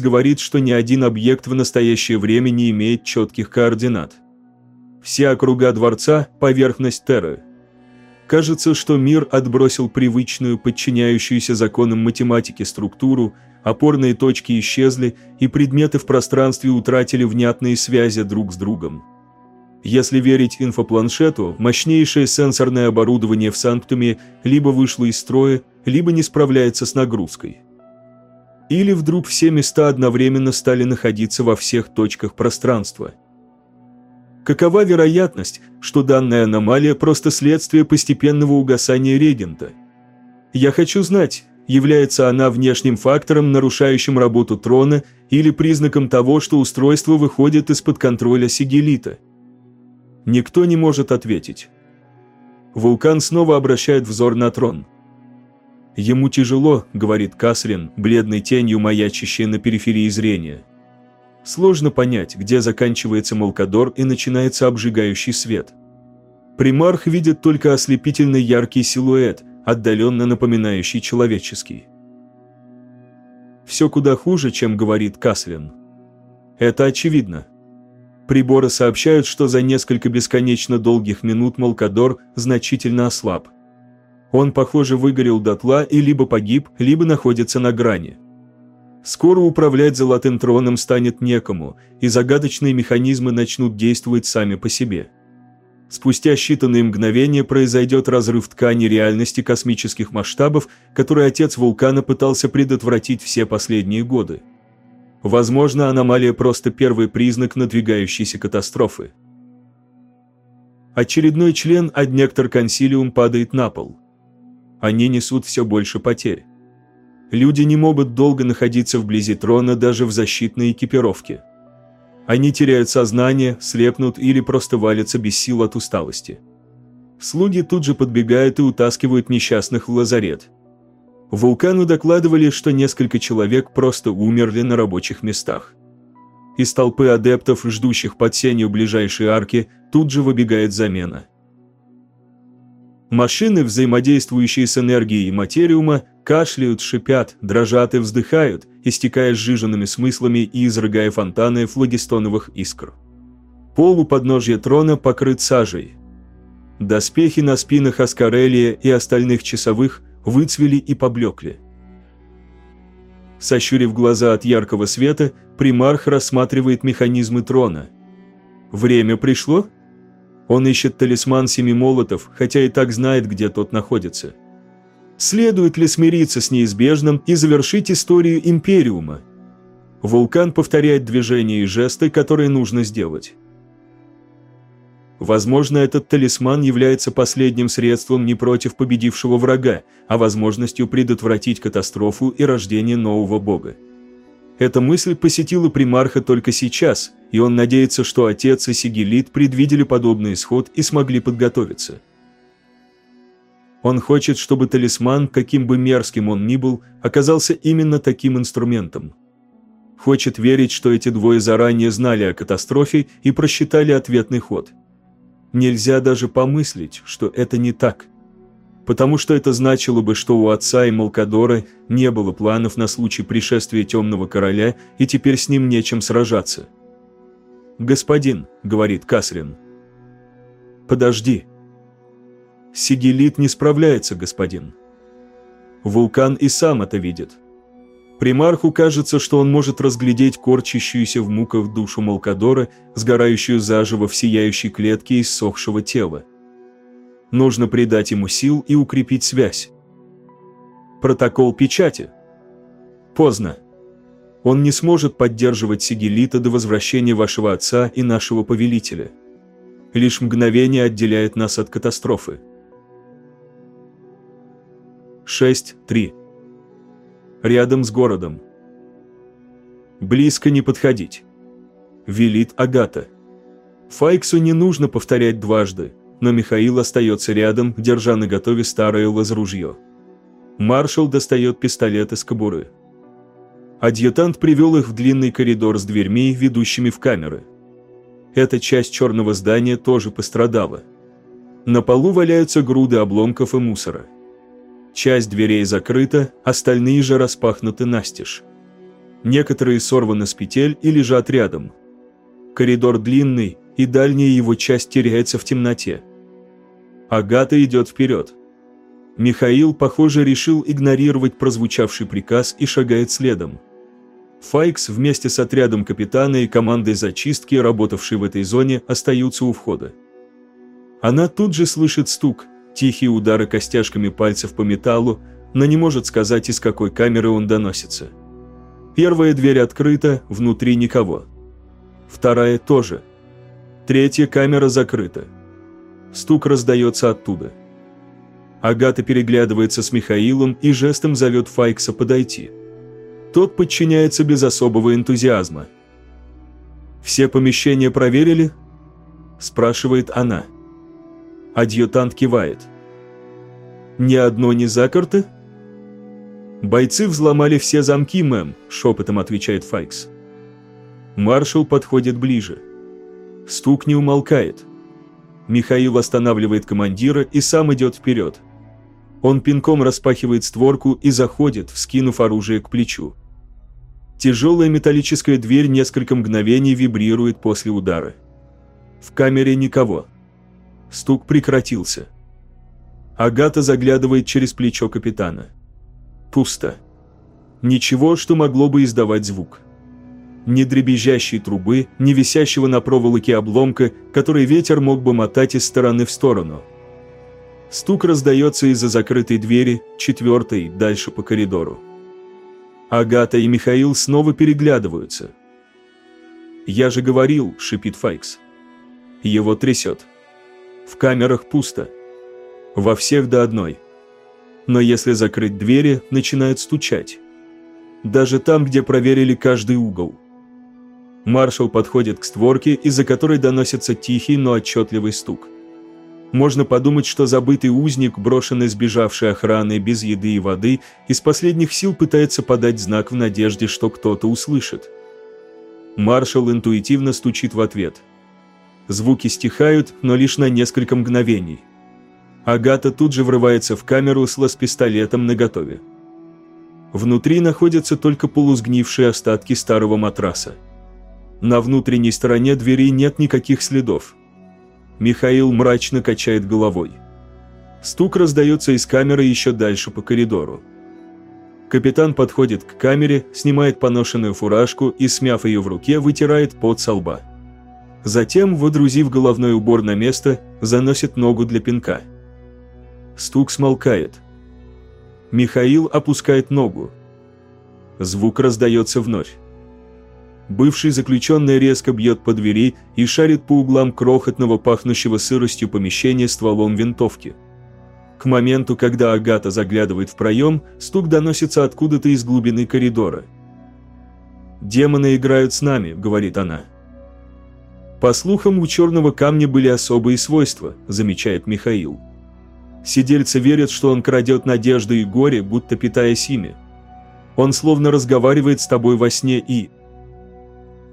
отец говорит, что ни один объект в настоящее время не имеет четких координат. Все округа дворца – поверхность Терры. Кажется, что мир отбросил привычную, подчиняющуюся законам математики структуру, опорные точки исчезли, и предметы в пространстве утратили внятные связи друг с другом. Если верить инфопланшету, мощнейшее сенсорное оборудование в Санктуме либо вышло из строя, либо не справляется с нагрузкой. Или вдруг все места одновременно стали находиться во всех точках пространства. Какова вероятность, что данная аномалия просто следствие постепенного угасания регента? Я хочу знать, является она внешним фактором, нарушающим работу трона, или признаком того, что устройство выходит из-под контроля Сигелита – Никто не может ответить. Вулкан снова обращает взор на трон. «Ему тяжело», — говорит Касрин, бледной тенью маячащей на периферии зрения. Сложно понять, где заканчивается Малкадор и начинается обжигающий свет. Примарх видит только ослепительный яркий силуэт, отдаленно напоминающий человеческий. Все куда хуже, чем говорит Каслин. Это очевидно. Приборы сообщают, что за несколько бесконечно долгих минут Малкадор значительно ослаб. Он, похоже, выгорел дотла и либо погиб, либо находится на грани. Скоро управлять Золотым Троном станет некому, и загадочные механизмы начнут действовать сами по себе. Спустя считанные мгновения произойдет разрыв ткани реальности космических масштабов, который отец вулкана пытался предотвратить все последние годы. Возможно, аномалия просто первый признак надвигающейся катастрофы. Очередной член Аднектор Консилиум падает на пол. Они несут все больше потерь. Люди не могут долго находиться вблизи трона даже в защитной экипировке. Они теряют сознание, слепнут или просто валятся без сил от усталости. Слуги тут же подбегают и утаскивают несчастных в лазарет – Вулкану докладывали, что несколько человек просто умерли на рабочих местах. Из толпы адептов, ждущих под сенью ближайшей арки, тут же выбегает замена. Машины, взаимодействующие с энергией материума, кашляют, шипят, дрожат и вздыхают, истекая сжиженными смыслами и изрыгая фонтаны флагистоновых искр. Пол у подножья трона покрыт сажей. Доспехи на спинах Аскарелия и остальных часовых выцвели и поблекли. Сощурив глаза от яркого света, примарх рассматривает механизмы трона. Время пришло? Он ищет талисман семи молотов, хотя и так знает, где тот находится. Следует ли смириться с неизбежным и завершить историю Империума? Вулкан повторяет движения и жесты, которые нужно сделать. Возможно, этот талисман является последним средством не против победившего врага, а возможностью предотвратить катастрофу и рождение нового бога. Эта мысль посетила примарха только сейчас, и он надеется, что отец и Сигелит предвидели подобный исход и смогли подготовиться. Он хочет, чтобы талисман, каким бы мерзким он ни был, оказался именно таким инструментом. Хочет верить, что эти двое заранее знали о катастрофе и просчитали ответный ход – Нельзя даже помыслить, что это не так. Потому что это значило бы, что у отца и Малкадора не было планов на случай пришествия Темного Короля, и теперь с ним нечем сражаться. «Господин», — говорит Касрин. «Подожди». «Сигелит не справляется, господин». Вулкан и сам это видит. Примарху кажется, что он может разглядеть корчащуюся в муках душу Малкадора, сгорающую заживо в сияющей клетке иссохшего тела. Нужно придать ему сил и укрепить связь. Протокол печати. Поздно. Он не сможет поддерживать Сигелита до возвращения вашего отца и нашего повелителя. Лишь мгновение отделяет нас от катастрофы. 6.3 рядом с городом. Близко не подходить. Велит Агата. Файксу не нужно повторять дважды, но Михаил остается рядом, держа на готове старое лазружье. Маршал достает пистолет из кобуры. Адъютант привел их в длинный коридор с дверьми, ведущими в камеры. Эта часть черного здания тоже пострадала. На полу валяются груды обломков и мусора. Часть дверей закрыта, остальные же распахнуты настежь. Некоторые сорваны с петель и лежат рядом. Коридор длинный, и дальняя его часть теряется в темноте. Агата идет вперед. Михаил, похоже, решил игнорировать прозвучавший приказ и шагает следом. Файкс вместе с отрядом капитана и командой зачистки, работавшей в этой зоне, остаются у входа. Она тут же слышит стук, тихие удары костяшками пальцев по металлу, но не может сказать, из какой камеры он доносится. Первая дверь открыта, внутри никого. Вторая тоже. Третья камера закрыта. Стук раздается оттуда. Агата переглядывается с Михаилом и жестом зовет Файкса подойти. Тот подчиняется без особого энтузиазма. «Все помещения проверили?» – спрашивает она. Адъютант кивает. «Ни одно не заперто?» «Бойцы взломали все замки, мэм», – шепотом отвечает Файкс. Маршал подходит ближе. Стук не умолкает. Михаил останавливает командира и сам идет вперед. Он пинком распахивает створку и заходит, вскинув оружие к плечу. Тяжелая металлическая дверь несколько мгновений вибрирует после удара. В камере никого. Стук прекратился. Агата заглядывает через плечо капитана. Пусто. Ничего, что могло бы издавать звук. Ни дребезжащей трубы, ни висящего на проволоке обломка, который ветер мог бы мотать из стороны в сторону. Стук раздается из-за закрытой двери, четвертой, дальше по коридору. Агата и Михаил снова переглядываются. «Я же говорил», — шипит Файкс. Его трясет. В камерах пусто. Во всех до одной. Но если закрыть двери, начинают стучать. Даже там, где проверили каждый угол. Маршал подходит к створке, из-за которой доносится тихий, но отчетливый стук. Можно подумать, что забытый узник, брошенный сбежавшей охраной без еды и воды, из последних сил пытается подать знак в надежде, что кто-то услышит. Маршал интуитивно стучит в ответ. Звуки стихают, но лишь на несколько мгновений. Агата тут же врывается в камеру с лаз-пистолетом наготове. Внутри находятся только полусгнившие остатки старого матраса. На внутренней стороне двери нет никаких следов. Михаил мрачно качает головой. Стук раздается из камеры еще дальше по коридору. Капитан подходит к камере, снимает поношенную фуражку и, смяв ее в руке, вытирает пот со лба. Затем, водрузив головной убор на место, заносит ногу для пинка. Стук смолкает. Михаил опускает ногу. Звук раздается вновь. Бывший заключенный резко бьет по двери и шарит по углам крохотного пахнущего сыростью помещения стволом винтовки. К моменту, когда Агата заглядывает в проем, стук доносится откуда-то из глубины коридора. «Демоны играют с нами», — говорит она. «По слухам, у черного камня были особые свойства», — замечает Михаил. Сидельцы верят, что он крадет надежды и горе, будто питаясь ими. Он словно разговаривает с тобой во сне и,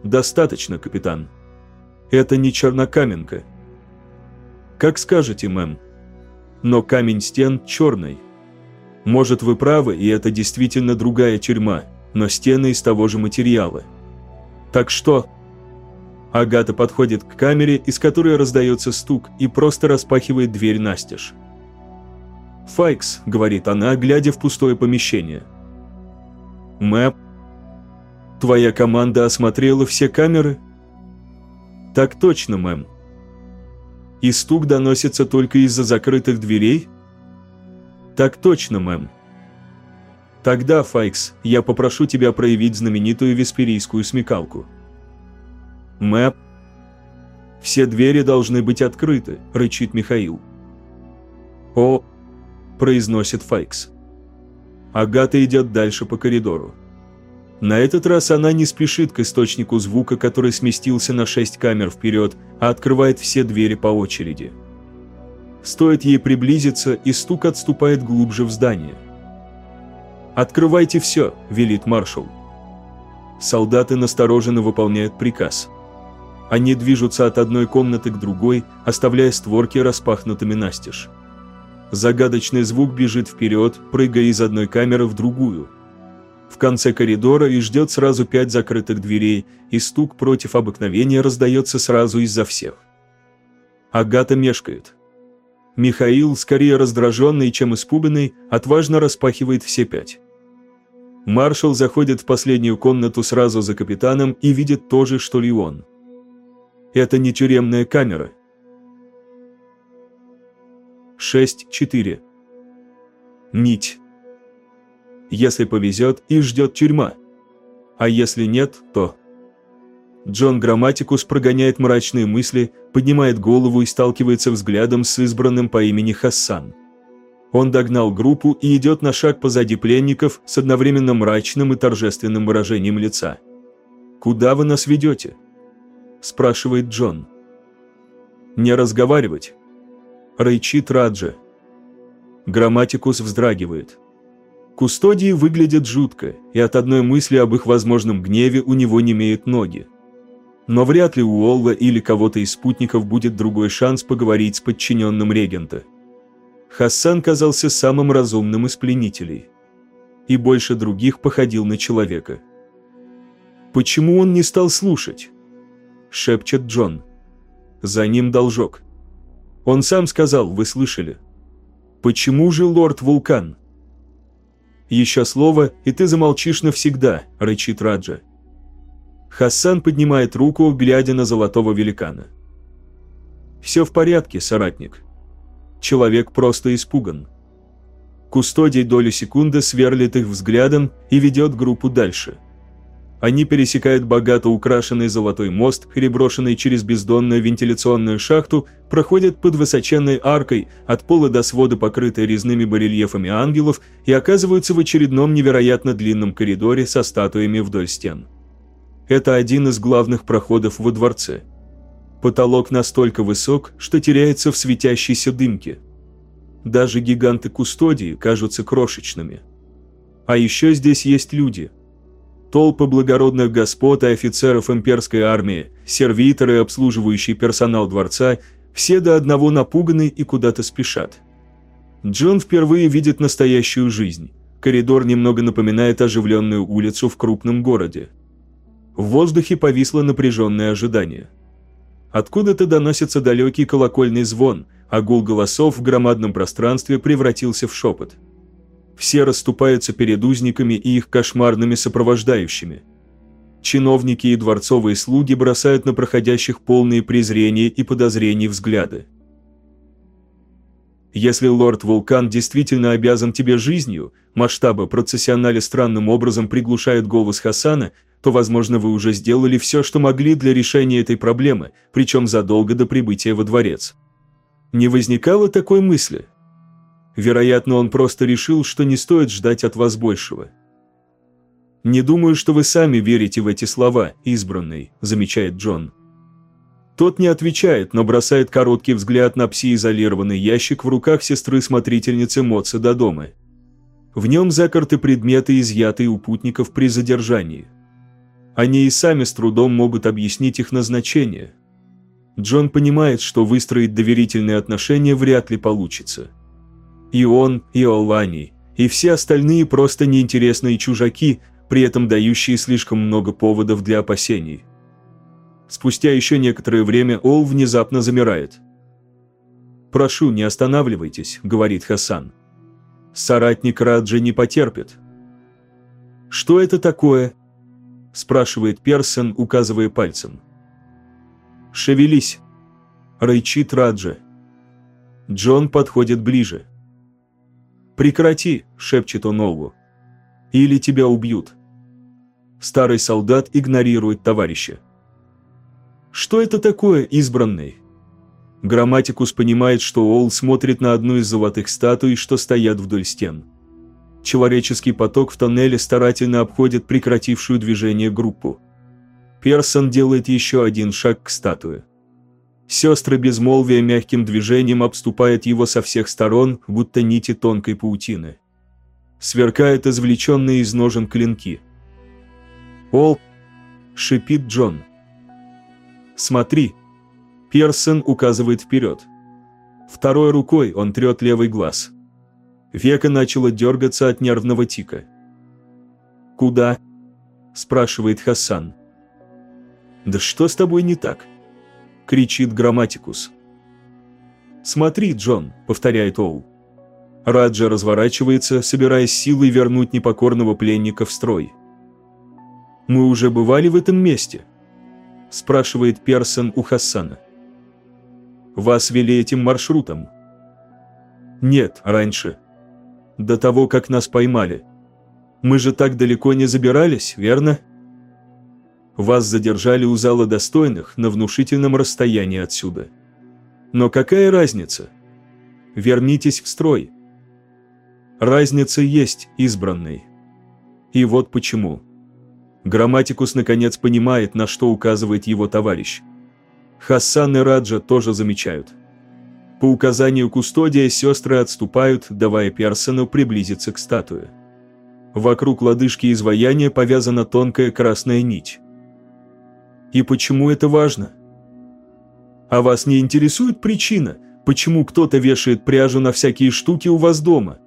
«Достаточно, капитан. Это не чернокаменка». «Как скажете, мэм. Но камень стен черный. Может, вы правы, и это действительно другая тюрьма, но стены из того же материала. Так что...» Агата подходит к камере, из которой раздается стук, и просто распахивает дверь настежь. «Файкс», — говорит она, глядя в пустое помещение. «Мэп, Твоя команда осмотрела все камеры? Так точно, мэм. И стук доносится только из-за закрытых дверей? Так точно, мэм. Тогда, Файкс, я попрошу тебя проявить знаменитую весперийскую смекалку. Мэп. Все двери должны быть открыты, рычит Михаил. О, произносит Файкс. Агата идет дальше по коридору. На этот раз она не спешит к источнику звука, который сместился на шесть камер вперед, а открывает все двери по очереди. Стоит ей приблизиться, и стук отступает глубже в здание. «Открывайте все», – велит маршал. Солдаты настороженно выполняют приказ. Они движутся от одной комнаты к другой, оставляя створки распахнутыми настежь. Загадочный звук бежит вперед, прыгая из одной камеры в другую – в конце коридора и ждет сразу пять закрытых дверей, и стук против обыкновения раздается сразу из-за всех. Агата мешкает. Михаил, скорее раздраженный, чем испуганный, отважно распахивает все пять. Маршал заходит в последнюю комнату сразу за капитаном и видит то же, что и он. Это не тюремная камера. 6-4. Нить. Если повезет, и ждет тюрьма. А если нет, то... Джон Грамматикус прогоняет мрачные мысли, поднимает голову и сталкивается взглядом с избранным по имени Хассан. Он догнал группу и идет на шаг позади пленников с одновременно мрачным и торжественным выражением лица. «Куда вы нас ведете?» – спрашивает Джон. «Не разговаривать». Рычит Раджа. Грамматикус вздрагивает. Кустодии выглядят жутко, и от одной мысли об их возможном гневе у него не имеют ноги. Но вряд ли у Олла или кого-то из спутников будет другой шанс поговорить с подчиненным регента. Хассан казался самым разумным из пленителей. И больше других походил на человека. «Почему он не стал слушать?» – шепчет Джон. «За ним должок». Он сам сказал, вы слышали. «Почему же лорд Вулкан?» «Еще слово, и ты замолчишь навсегда», – рычит Раджа. Хассан поднимает руку, глядя на золотого великана. «Все в порядке, соратник. Человек просто испуган». Кустодий долю секунды сверлит их взглядом и ведет группу дальше. Они пересекают богато украшенный золотой мост, переброшенный через бездонную вентиляционную шахту, проходят под высоченной аркой, от пола до свода покрытой резными барельефами ангелов и оказываются в очередном невероятно длинном коридоре со статуями вдоль стен. Это один из главных проходов во дворце. Потолок настолько высок, что теряется в светящейся дымке. Даже гиганты-кустодии кажутся крошечными. А еще здесь есть люди. Толпы благородных господ и офицеров имперской армии, сервиторы, обслуживающий персонал дворца, все до одного напуганы и куда-то спешат. Джон впервые видит настоящую жизнь. Коридор немного напоминает оживленную улицу в крупном городе. В воздухе повисло напряженное ожидание. Откуда-то доносится далекий колокольный звон, а гул голосов в громадном пространстве превратился в шепот. Все расступаются перед узниками и их кошмарными сопровождающими. Чиновники и дворцовые слуги бросают на проходящих полные презрения и подозрений взгляды. Если лорд Вулкан действительно обязан тебе жизнью, масштабы процессионали странным образом приглушают голос Хасана, то, возможно, вы уже сделали все, что могли для решения этой проблемы, причем задолго до прибытия во дворец. Не возникало такой мысли? Вероятно, он просто решил, что не стоит ждать от вас большего. «Не думаю, что вы сами верите в эти слова, избранный», – замечает Джон. Тот не отвечает, но бросает короткий взгляд на пси-изолированный ящик в руках сестры-смотрительницы Моца до дома. В нем закрыты предметы, изъятые у путников при задержании. Они и сами с трудом могут объяснить их назначение. Джон понимает, что выстроить доверительные отношения вряд ли получится. И он, и Олани, и все остальные просто неинтересные чужаки, при этом дающие слишком много поводов для опасений. Спустя еще некоторое время Ол внезапно замирает. «Прошу, не останавливайтесь», — говорит Хасан. «Соратник Раджи не потерпит». «Что это такое?» спрашивает Персон, указывая пальцем. «Шевелись!» – рычит Раджа. Джон подходит ближе. «Прекрати!» – шепчет он Олву. «Или тебя убьют!» Старый солдат игнорирует товарища. «Что это такое, избранный?» Грамматикус понимает, что Ол смотрит на одну из золотых статуй, что стоят вдоль стен человеческий поток в тоннеле старательно обходит прекратившую движение группу. Персон делает еще один шаг к статуе. Сестры безмолвия мягким движением обступают его со всех сторон, будто нити тонкой паутины. Сверкают извлеченные из ножен клинки. «Ол!» – шипит Джон. «Смотри!» Персон указывает вперед. Второй рукой он трет левый глаз – Века начало дергаться от нервного тика. «Куда?» – спрашивает Хасан. «Да что с тобой не так?» – кричит Грамматикус. «Смотри, Джон», – повторяет Оу. Раджа разворачивается, собираясь силой вернуть непокорного пленника в строй. «Мы уже бывали в этом месте?» – спрашивает Персон у Хасана. «Вас вели этим маршрутом?» «Нет, раньше. До того, как нас поймали. Мы же так далеко не забирались, верно?» Вас задержали у зала достойных на внушительном расстоянии отсюда. Но какая разница? Вернитесь в строй. Разница есть, избранный. И вот почему. Грамматикус наконец понимает, на что указывает его товарищ. Хассан и Раджа тоже замечают. По указанию кустодия сестры отступают, давая Персону приблизиться к статуе. Вокруг лодыжки изваяния повязана тонкая красная нить. И почему это важно? А вас не интересует причина, почему кто-то вешает пряжу на всякие штуки у вас дома?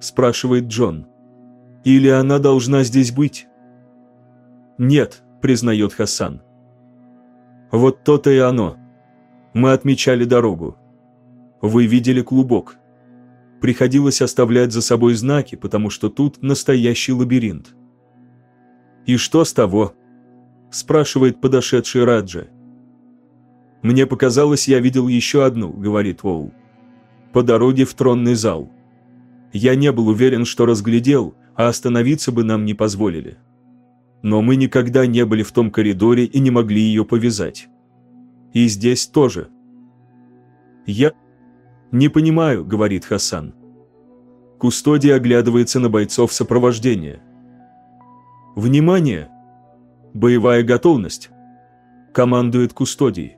Спрашивает Джон. Или она должна здесь быть? Нет, признает Хасан. Вот то-то и оно. Мы отмечали дорогу. Вы видели клубок. Приходилось оставлять за собой знаки, потому что тут настоящий лабиринт. И что с того? Спрашивает подошедший Раджа. «Мне показалось, я видел еще одну», — говорит Воу. «По дороге в тронный зал. Я не был уверен, что разглядел, а остановиться бы нам не позволили. Но мы никогда не были в том коридоре и не могли ее повязать. И здесь тоже». «Я...» «Не понимаю», — говорит Хасан. Кустодий оглядывается на бойцов сопровождения. «Внимание!» Боевая готовность. Командует Кустодий.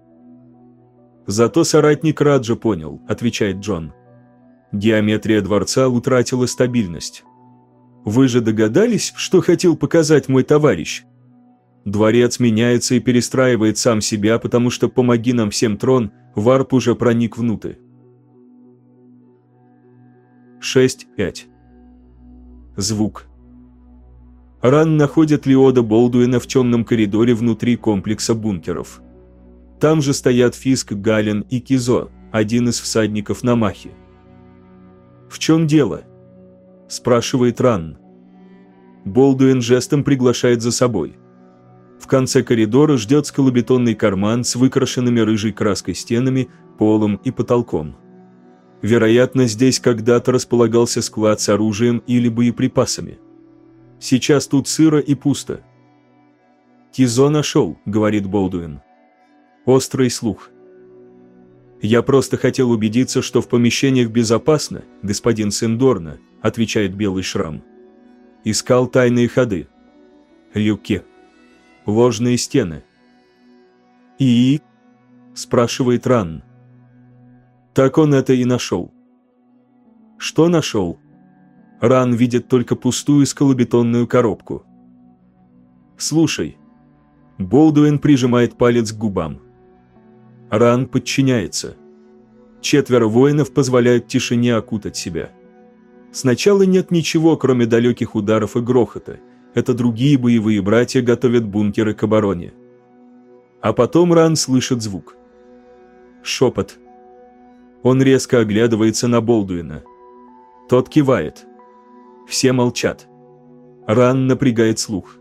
Зато соратник Раджа понял, отвечает Джон. Геометрия дворца утратила стабильность. Вы же догадались, что хотел показать мой товарищ? Дворец меняется и перестраивает сам себя, потому что «помоги нам всем трон» варп уже проник внутрь. 6.5 Звук Ран находит Леода Болдуина в темном коридоре внутри комплекса бункеров. Там же стоят Фиск, Гален и Кизо, один из всадников на Махе. «В чем дело?» – спрашивает Ран. Болдуин жестом приглашает за собой. В конце коридора ждет скалобетонный карман с выкрашенными рыжей краской стенами, полом и потолком. Вероятно, здесь когда-то располагался склад с оружием или боеприпасами. Сейчас тут сыро и пусто. «Кизо нашел», — говорит Болдуин. Острый слух. «Я просто хотел убедиться, что в помещениях безопасно, господин Сендорна», — отвечает Белый Шрам. «Искал тайные ходы. Люки. Ложные стены». «И?» — спрашивает Ран. Так он это и нашел. «Что нашел?» Ран видит только пустую скалобетонную коробку. «Слушай». Болдуин прижимает палец к губам. Ран подчиняется. Четверо воинов позволяют тишине окутать себя. Сначала нет ничего, кроме далеких ударов и грохота. Это другие боевые братья готовят бункеры к обороне. А потом Ран слышит звук. Шепот. Он резко оглядывается на Болдуина. Тот кивает. Все молчат. Ран напрягает слух.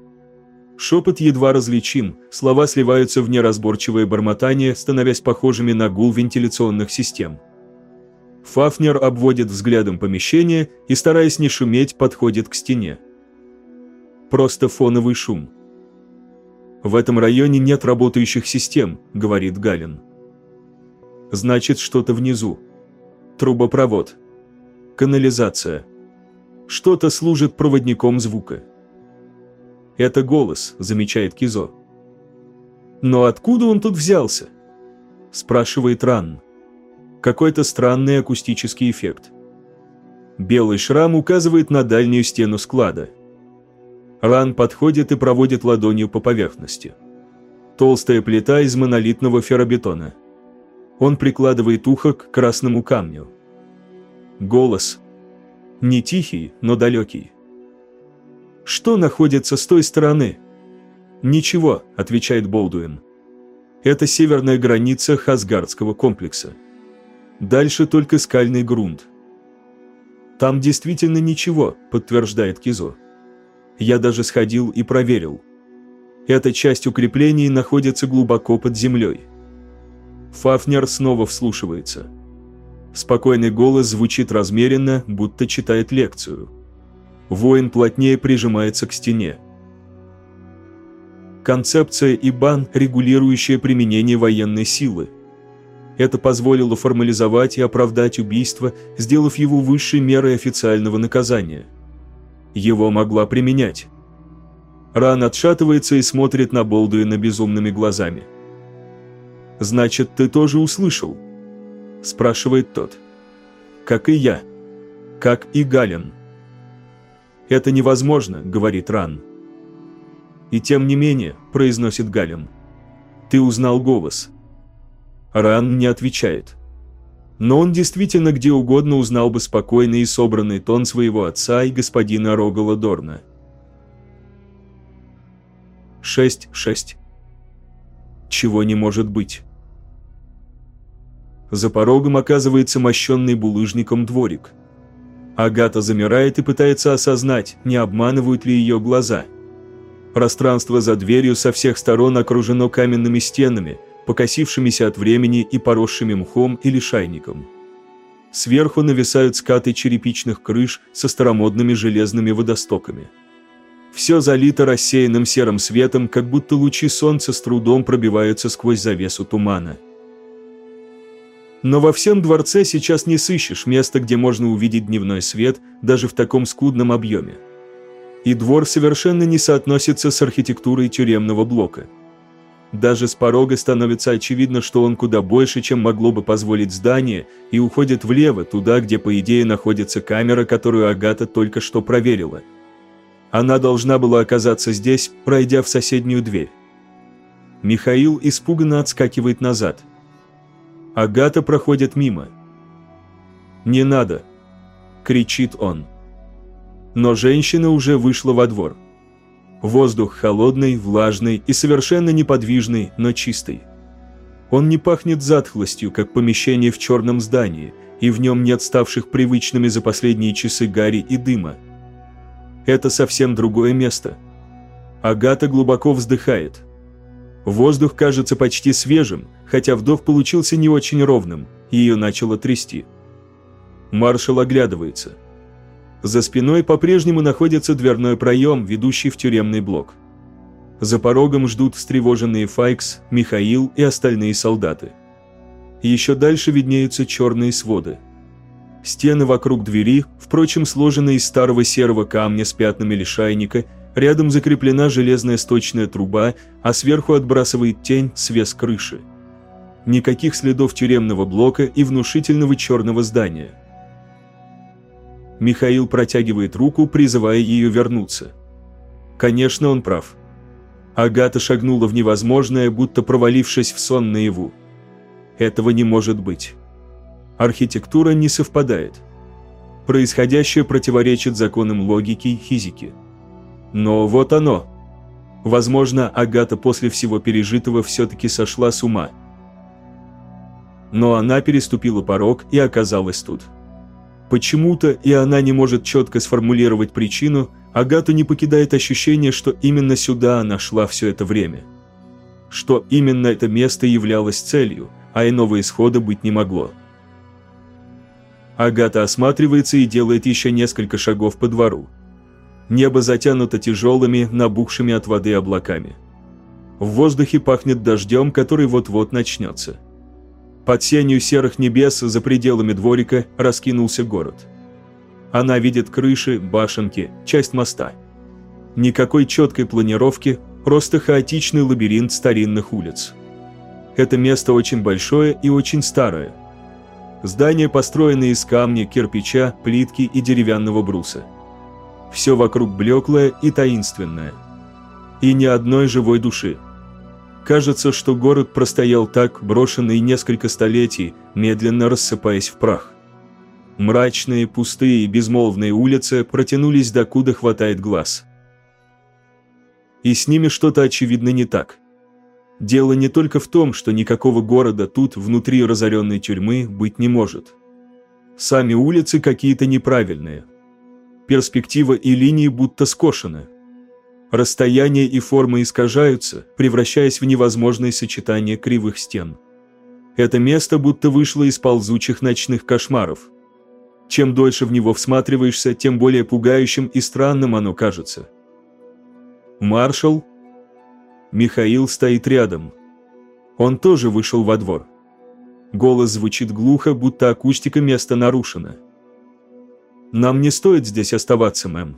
Шепот едва различим, слова сливаются в неразборчивое бормотание, становясь похожими на гул вентиляционных систем. Фафнер обводит взглядом помещение и, стараясь не шуметь, подходит к стене. Просто фоновый шум. «В этом районе нет работающих систем», — говорит Галин. «Значит, что-то внизу. Трубопровод. Канализация. Что-то служит проводником звука. Это голос, замечает Кизо. Но откуда он тут взялся? Спрашивает Ран. Какой-то странный акустический эффект. Белый шрам указывает на дальнюю стену склада. Ран подходит и проводит ладонью по поверхности. Толстая плита из монолитного ферробетона. Он прикладывает ухо к красному камню. Голос, не тихий, но далекий. Что находится с той стороны? Ничего, отвечает Болдуин. Это северная граница Хасгардского комплекса. Дальше только скальный грунт. Там действительно ничего, подтверждает Кизо. Я даже сходил и проверил. Эта часть укреплений находится глубоко под землей. Фафнер снова вслушивается. Спокойный голос звучит размеренно, будто читает лекцию. Воин плотнее прижимается к стене. Концепция ИБАН, регулирующая применение военной силы. Это позволило формализовать и оправдать убийство, сделав его высшей мерой официального наказания. Его могла применять. Ран отшатывается и смотрит на Болдуина безумными глазами. «Значит, ты тоже услышал?» – спрашивает тот. «Как и я. Как и Гален». «Это невозможно», – говорит Ран. «И тем не менее», – произносит Гален. «Ты узнал голос». Ран не отвечает. Но он действительно где угодно узнал бы спокойный и собранный тон своего отца и господина Рогала Дорна. 6-6. Чего не может быть. За порогом оказывается мощенный булыжником дворик. Агата замирает и пытается осознать, не обманывают ли ее глаза. Пространство за дверью со всех сторон окружено каменными стенами, покосившимися от времени и поросшими мхом или шайником. Сверху нависают скаты черепичных крыш со старомодными железными водостоками. Все залито рассеянным серым светом, как будто лучи солнца с трудом пробиваются сквозь завесу тумана. Но во всем дворце сейчас не сыщешь места, где можно увидеть дневной свет, даже в таком скудном объеме. И двор совершенно не соотносится с архитектурой тюремного блока. Даже с порога становится очевидно, что он куда больше, чем могло бы позволить здание, и уходит влево, туда, где, по идее, находится камера, которую Агата только что проверила. Она должна была оказаться здесь, пройдя в соседнюю дверь. Михаил испуганно отскакивает назад – Агата проходит мимо. «Не надо!» – кричит он. Но женщина уже вышла во двор. Воздух холодный, влажный и совершенно неподвижный, но чистый. Он не пахнет затхлостью, как помещение в черном здании, и в нем нет ставших привычными за последние часы гари и дыма. Это совсем другое место. Агата глубоко вздыхает – Воздух кажется почти свежим, хотя вдох получился не очень ровным, и ее начало трясти. Маршал оглядывается. За спиной по-прежнему находится дверной проем, ведущий в тюремный блок. За порогом ждут встревоженные Файкс, Михаил и остальные солдаты. Еще дальше виднеются черные своды. Стены вокруг двери, впрочем, сложены из старого серого камня с пятнами лишайника – Рядом закреплена железная сточная труба, а сверху отбрасывает тень свес крыши. Никаких следов тюремного блока и внушительного черного здания. Михаил протягивает руку, призывая ее вернуться. Конечно, он прав. Агата шагнула в невозможное, будто провалившись в сон наяву. Этого не может быть. Архитектура не совпадает. Происходящее противоречит законам логики и физики. Но вот оно. Возможно, Агата после всего пережитого все-таки сошла с ума. Но она переступила порог и оказалась тут. Почему-то, и она не может четко сформулировать причину, Агату не покидает ощущение, что именно сюда она шла все это время. Что именно это место являлось целью, а иного исхода быть не могло. Агата осматривается и делает еще несколько шагов по двору. Небо затянуто тяжелыми, набухшими от воды облаками. В воздухе пахнет дождем, который вот-вот начнется. Под сенью серых небес за пределами дворика раскинулся город. Она видит крыши, башенки, часть моста. Никакой четкой планировки, просто хаотичный лабиринт старинных улиц. Это место очень большое и очень старое. Здания построены из камня, кирпича, плитки и деревянного бруса. Все вокруг блеклое и таинственное. И ни одной живой души. Кажется, что город простоял так, брошенный несколько столетий, медленно рассыпаясь в прах. Мрачные, пустые и безмолвные улицы протянулись докуда хватает глаз. И с ними что-то очевидно не так. Дело не только в том, что никакого города тут, внутри разоренной тюрьмы, быть не может. Сами улицы какие-то неправильные. Перспектива и линии будто скошены. Расстояние и формы искажаются, превращаясь в невозможное сочетание кривых стен. Это место будто вышло из ползучих ночных кошмаров. Чем дольше в него всматриваешься, тем более пугающим и странным оно кажется. Маршал, Михаил стоит рядом. Он тоже вышел во двор. Голос звучит глухо, будто акустика места нарушена. «Нам не стоит здесь оставаться, мэм».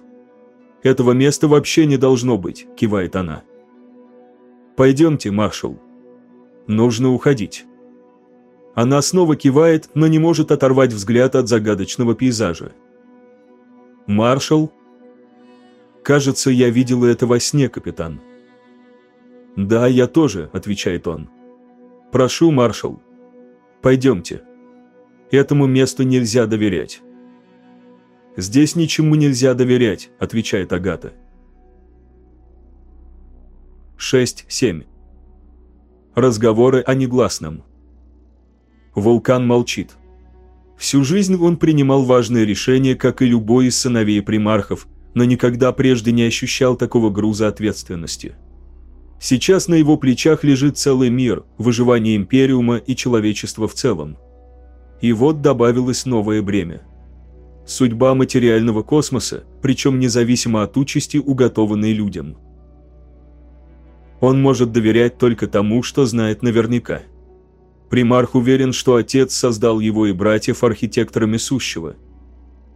«Этого места вообще не должно быть», – кивает она. «Пойдемте, маршал. Нужно уходить». Она снова кивает, но не может оторвать взгляд от загадочного пейзажа. «Маршал?» «Кажется, я видела это во сне, капитан». «Да, я тоже», – отвечает он. «Прошу, маршал, пойдемте. Этому месту нельзя доверять». «Здесь ничему нельзя доверять», – отвечает Агата. 6.7. Разговоры о негласном. Вулкан молчит. Всю жизнь он принимал важные решения, как и любой из сыновей примархов, но никогда прежде не ощущал такого груза ответственности. Сейчас на его плечах лежит целый мир, выживание Империума и человечества в целом. И вот добавилось новое бремя. Судьба материального космоса, причем независимо от участи, уготованной людям. Он может доверять только тому, что знает наверняка. Примарх уверен, что отец создал его и братьев архитекторами сущего –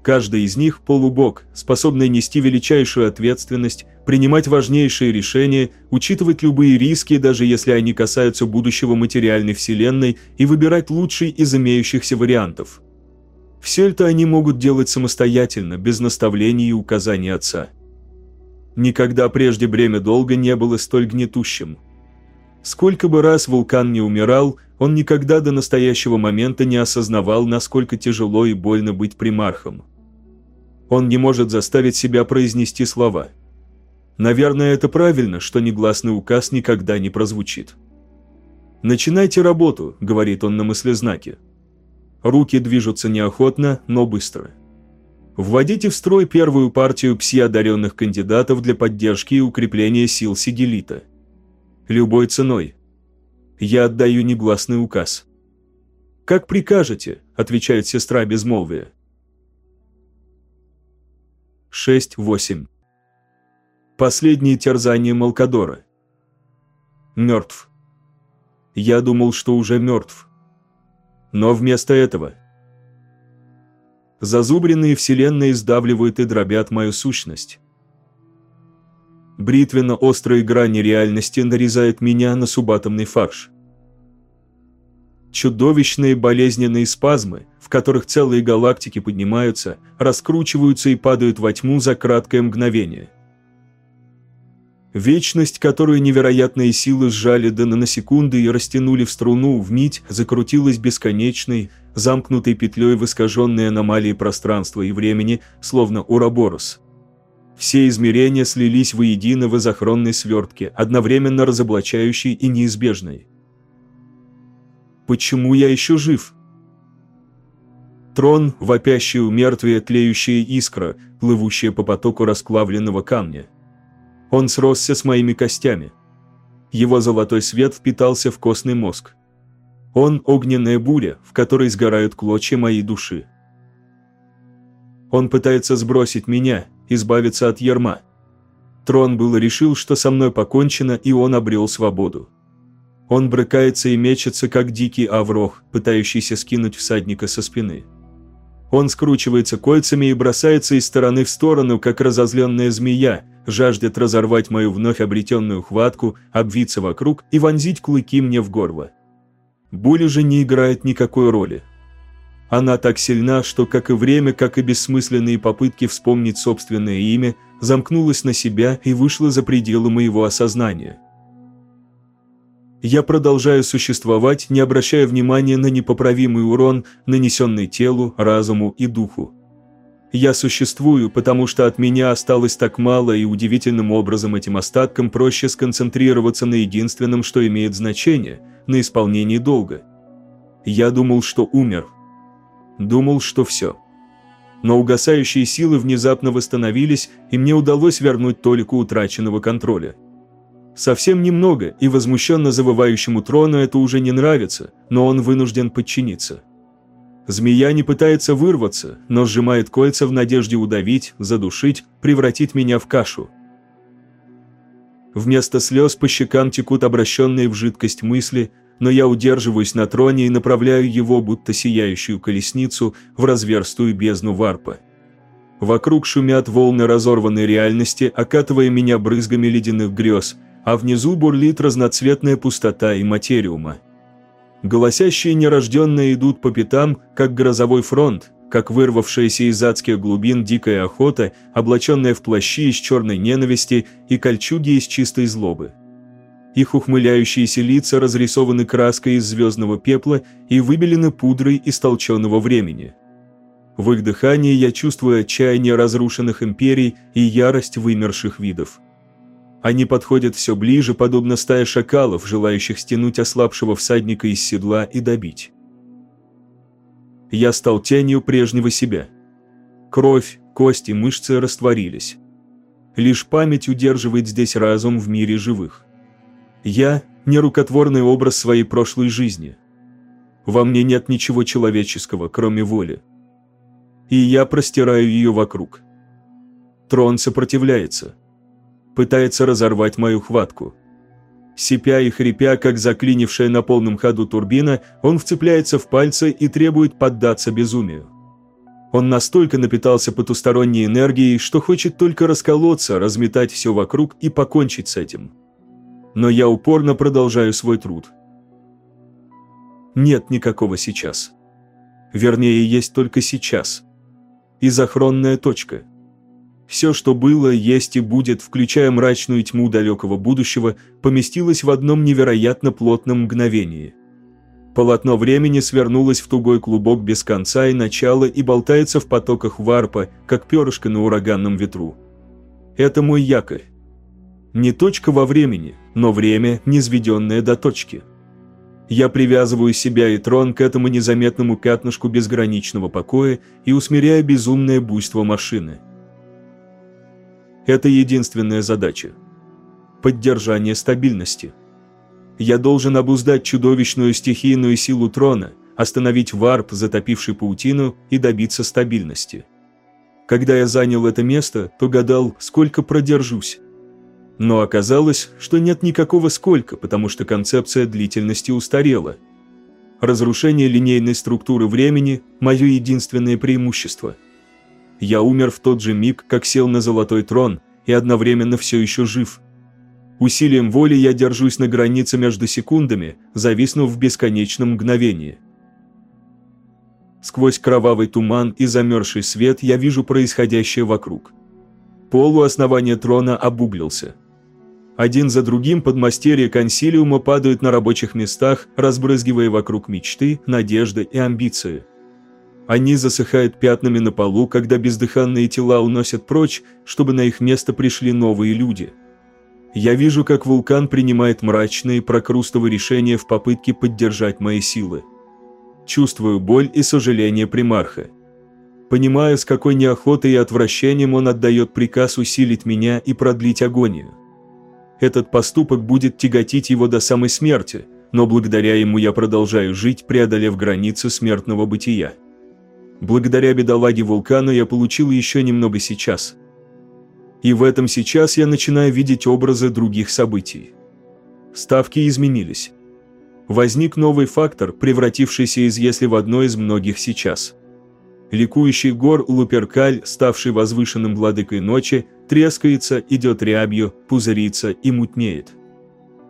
Каждый из них – полубог, способный нести величайшую ответственность, принимать важнейшие решения, учитывать любые риски, даже если они касаются будущего материальной вселенной, и выбирать лучший из имеющихся вариантов. Все это они могут делать самостоятельно, без наставлений и указаний отца. Никогда прежде бремя долга не было столь гнетущим. Сколько бы раз вулкан не умирал, он никогда до настоящего момента не осознавал, насколько тяжело и больно быть примархом. Он не может заставить себя произнести слова. Наверное, это правильно, что негласный указ никогда не прозвучит. «Начинайте работу», — говорит он на мыслезнаке. Руки движутся неохотно, но быстро. Вводите в строй первую партию пси-одаренных кандидатов для поддержки и укрепления сил Сигелита. Любой ценой. Я отдаю негласный указ. «Как прикажете», — отвечает сестра безмолвия. 6-8. Последние терзания Малкадора. Мертв. Я думал, что уже мертв. Но вместо этого... Зазубренные вселенные сдавливают и дробят мою сущность. Бритвенно-острые грани реальности нарезают меня на субатомный фарш чудовищные болезненные спазмы, в которых целые галактики поднимаются, раскручиваются и падают во тьму за краткое мгновение. Вечность, которую невероятные силы сжали до наносекунды и растянули в струну, в нить, закрутилась бесконечной, замкнутой петлей в искаженной аномалии пространства и времени, словно уроборос. Все измерения слились воедино в изохронной свертке, одновременно разоблачающей и неизбежной. Почему я еще жив? Трон, вопящий у мертвия тлеющая искра, плывущая по потоку расплавленного камня. Он сросся с моими костями. Его золотой свет впитался в костный мозг. Он – огненная буря, в которой сгорают клочья моей души. Он пытается сбросить меня, избавиться от ерма. Трон был решил, что со мной покончено, и он обрел свободу. Он брыкается и мечется, как дикий аврох, пытающийся скинуть всадника со спины. Он скручивается кольцами и бросается из стороны в сторону, как разозленная змея, жаждет разорвать мою вновь обретенную хватку, обвиться вокруг и вонзить клыки мне в горло. Боль уже не играет никакой роли. Она так сильна, что, как и время, как и бессмысленные попытки вспомнить собственное имя, замкнулась на себя и вышла за пределы моего осознания я продолжаю существовать, не обращая внимания на непоправимый урон, нанесенный телу, разуму и духу. Я существую, потому что от меня осталось так мало, и удивительным образом этим остаткам проще сконцентрироваться на единственном, что имеет значение – на исполнении долга. Я думал, что умер. Думал, что все. Но угасающие силы внезапно восстановились, и мне удалось вернуть толику утраченного контроля. Совсем немного, и возмущенно завывающему трону это уже не нравится, но он вынужден подчиниться. Змея не пытается вырваться, но сжимает кольца в надежде удавить, задушить, превратить меня в кашу. Вместо слез по щекам текут обращенные в жидкость мысли, но я удерживаюсь на троне и направляю его, будто сияющую колесницу, в разверстую бездну варпа. Вокруг шумят волны разорванной реальности, окатывая меня брызгами ледяных грез, а внизу бурлит разноцветная пустота и материума. Голосящие нерожденные идут по пятам, как грозовой фронт, как вырвавшаяся из адских глубин дикая охота, облаченная в плащи из черной ненависти и кольчуги из чистой злобы. Их ухмыляющиеся лица разрисованы краской из звездного пепла и выбелены пудрой из толченого времени. В их дыхании я чувствую отчаяние разрушенных империй и ярость вымерших видов. Они подходят все ближе, подобно стае шакалов, желающих стянуть ослабшего всадника из седла и добить. Я стал тенью прежнего себя. Кровь, кости, мышцы растворились. Лишь память удерживает здесь разум в мире живых. Я – нерукотворный образ своей прошлой жизни. Во мне нет ничего человеческого, кроме воли. И я простираю ее вокруг. Трон сопротивляется – пытается разорвать мою хватку. Сипя и хрипя, как заклинившая на полном ходу турбина, он вцепляется в пальцы и требует поддаться безумию. Он настолько напитался потусторонней энергией, что хочет только расколоться, разметать все вокруг и покончить с этим. Но я упорно продолжаю свой труд. Нет никакого сейчас. Вернее, есть только сейчас. Изохронная точка – все, что было, есть и будет, включая мрачную тьму далекого будущего, поместилось в одном невероятно плотном мгновении. Полотно времени свернулось в тугой клубок без конца и начала и болтается в потоках варпа, как перышко на ураганном ветру. Это мой якорь. Не точка во времени, но время, низведенное до точки. Я привязываю себя и трон к этому незаметному пятнышку безграничного покоя и усмиряю безумное буйство машины. Это единственная задача. Поддержание стабильности. Я должен обуздать чудовищную стихийную силу трона, остановить варп, затопивший паутину, и добиться стабильности. Когда я занял это место, то гадал, сколько продержусь. Но оказалось, что нет никакого сколько, потому что концепция длительности устарела. Разрушение линейной структуры времени – мое единственное преимущество – я умер в тот же миг, как сел на золотой трон, и одновременно все еще жив. Усилием воли я держусь на границе между секундами, зависнув в бесконечном мгновении. Сквозь кровавый туман и замерзший свет я вижу происходящее вокруг. Пол у основания трона обуглился. Один за другим подмастерья консилиума падают на рабочих местах, разбрызгивая вокруг мечты, надежды и амбиции – они засыхают пятнами на полу, когда бездыханные тела уносят прочь, чтобы на их место пришли новые люди. Я вижу, как вулкан принимает мрачные, прокрустовые решения в попытке поддержать мои силы. Чувствую боль и сожаление примарха. Понимаю, с какой неохотой и отвращением он отдает приказ усилить меня и продлить агонию. Этот поступок будет тяготить его до самой смерти, но благодаря ему я продолжаю жить, преодолев границы смертного бытия. Благодаря бедолаге вулкану я получил еще немного сейчас. И в этом сейчас я начинаю видеть образы других событий. Ставки изменились. Возник новый фактор, превратившийся из если в одно из многих сейчас. Ликующий гор Луперкаль, ставший возвышенным владыкой ночи, трескается, идет рябью, пузырится и мутнеет.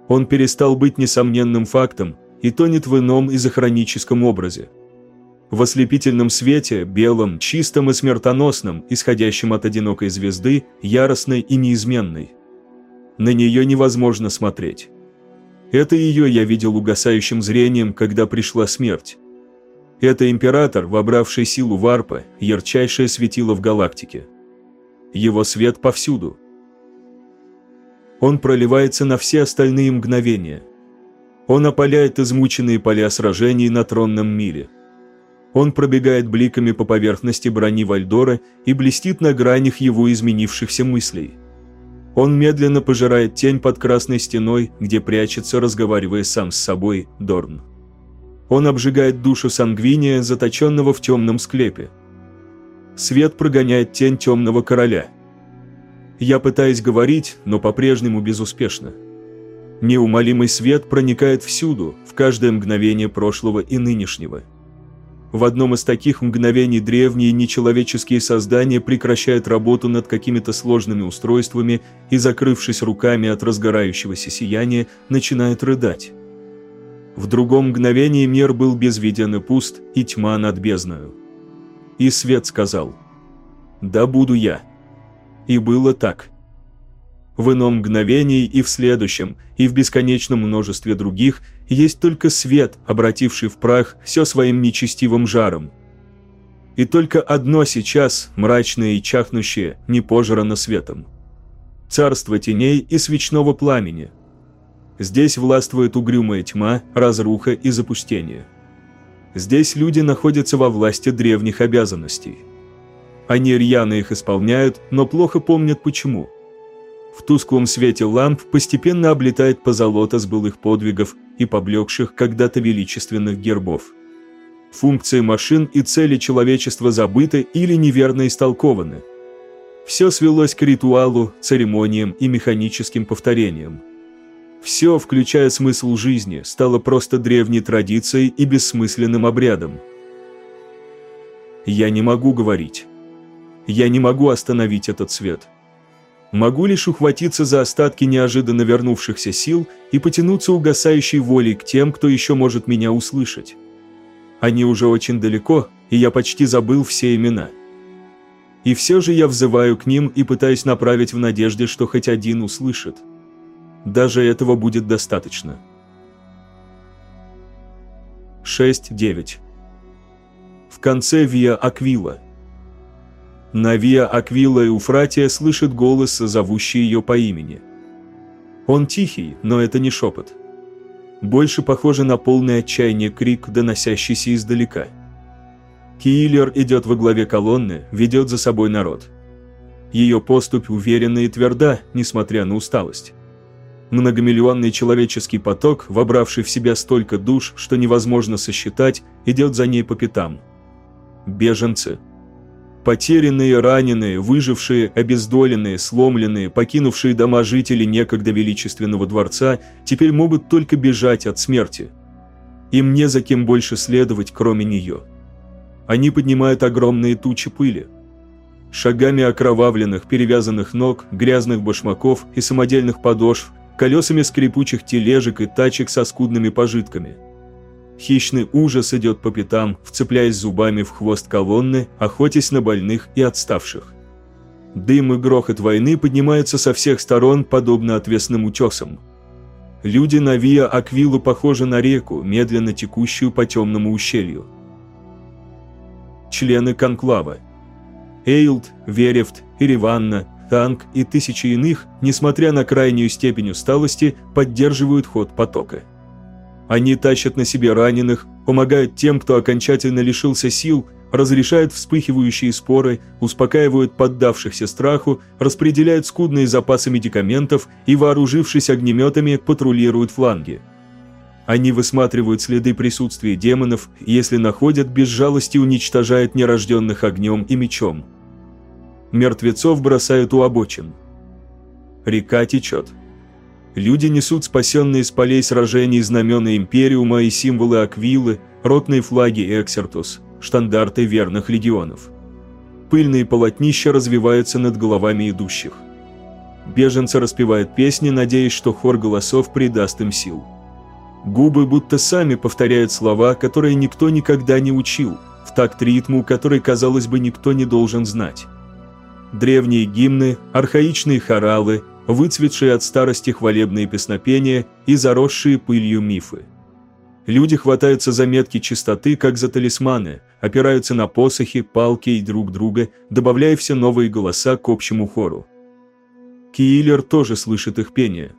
Он перестал быть несомненным фактом и тонет в ином изохроническом образе – в ослепительном свете, белом, чистом и смертоносном, исходящем от одинокой звезды, яростной и неизменной. На нее невозможно смотреть. Это ее я видел угасающим зрением, когда пришла смерть. Это император, вобравший силу варпа, ярчайшее светило в галактике. Его свет повсюду. Он проливается на все остальные мгновения. Он опаляет измученные поля сражений на тронном мире. Он пробегает бликами по поверхности брони Вальдора и блестит на гранях его изменившихся мыслей. Он медленно пожирает тень под красной стеной, где прячется, разговаривая сам с собой, Дорн. Он обжигает душу сангвиния, заточенного в темном склепе. Свет прогоняет тень темного короля. Я пытаюсь говорить, но по-прежнему безуспешно. Неумолимый свет проникает всюду, в каждое мгновение прошлого и нынешнего. В одном из таких мгновений древние нечеловеческие создания прекращают работу над какими-то сложными устройствами и, закрывшись руками от разгорающегося сияния, начинают рыдать. В другом мгновении мир был безвиден и пуст, и тьма над бездною. И свет сказал «Да буду я». И было так. В ином мгновении и в следующем, и в бесконечном множестве других есть только свет, обративший в прах все своим нечестивым жаром. И только одно сейчас, мрачное и чахнущее, не пожрано светом. Царство теней и свечного пламени – Здесь властвует угрюмая тьма, разруха и запустение. Здесь люди находятся во власти древних обязанностей. Они рьяно их исполняют, но плохо помнят почему. В тусклом свете ламп постепенно облетает позолота с былых подвигов и поблекших когда-то величественных гербов. Функции машин и цели человечества забыты или неверно истолкованы. Все свелось к ритуалу, церемониям и механическим повторениям. Все, включая смысл жизни, стало просто древней традицией и бессмысленным обрядом. Я не могу говорить. Я не могу остановить этот свет. Могу лишь ухватиться за остатки неожиданно вернувшихся сил и потянуться угасающей волей к тем, кто еще может меня услышать. Они уже очень далеко, и я почти забыл все имена. И все же я взываю к ним и пытаюсь направить в надежде, что хоть один услышит. Даже этого будет достаточно. 6.9 В конце Виа Аквила. На Виа Аквила и Уфратия слышит голос, зовущий ее по имени. Он тихий, но это не шепот. Больше похоже на полный отчаяние крик, доносящийся издалека. Киллер идет во главе колонны, ведет за собой народ. Ее поступь уверена и тверда, несмотря на усталость. Многомиллионный человеческий поток, вобравший в себя столько душ, что невозможно сосчитать, идет за ней по пятам. Беженцы. Потерянные, раненые, выжившие, обездоленные, сломленные, покинувшие дома жители некогда величественного дворца, теперь могут только бежать от смерти. Им не за кем больше следовать, кроме нее. Они поднимают огромные тучи пыли. Шагами окровавленных, перевязанных ног, грязных башмаков и самодельных подошв – колесами скрипучих тележек и тачек со скудными пожитками. Хищный ужас идет по пятам, вцепляясь зубами в хвост колонны, охотясь на больных и отставших. Дым и грохот войны поднимаются со всех сторон, подобно отвесным утесам. Люди на Виа Аквилу похожи на реку, медленно текущую по темному ущелью. Члены конклава. Эйлд, Верефт, Ириванна, танк и тысячи иных, несмотря на крайнюю степень усталости, поддерживают ход потока. Они тащат на себе раненых, помогают тем, кто окончательно лишился сил, разрешают вспыхивающие споры, успокаивают поддавшихся страху, распределяют скудные запасы медикаментов и, вооружившись огнеметами, патрулируют фланги. Они высматривают следы присутствия демонов, если находят, без жалости уничтожают нерожденных огнем и мечом – Мертвецов бросают у обочин. Река течет. Люди несут спасенные с полей сражений знамена Империума и символы Аквилы, ротные флаги Эксертус, штандарты верных легионов. Пыльные полотнища развиваются над головами идущих. Беженцы распевают песни, надеясь, что хор голосов придаст им сил. Губы будто сами повторяют слова, которые никто никогда не учил, в такт ритму, который, казалось бы, никто не должен знать древние гимны, архаичные хоралы, выцветшие от старости хвалебные песнопения и заросшие пылью мифы. Люди хватаются за метки чистоты, как за талисманы, опираются на посохи, палки и друг друга, добавляя все новые голоса к общему хору. Киллер тоже слышит их пение.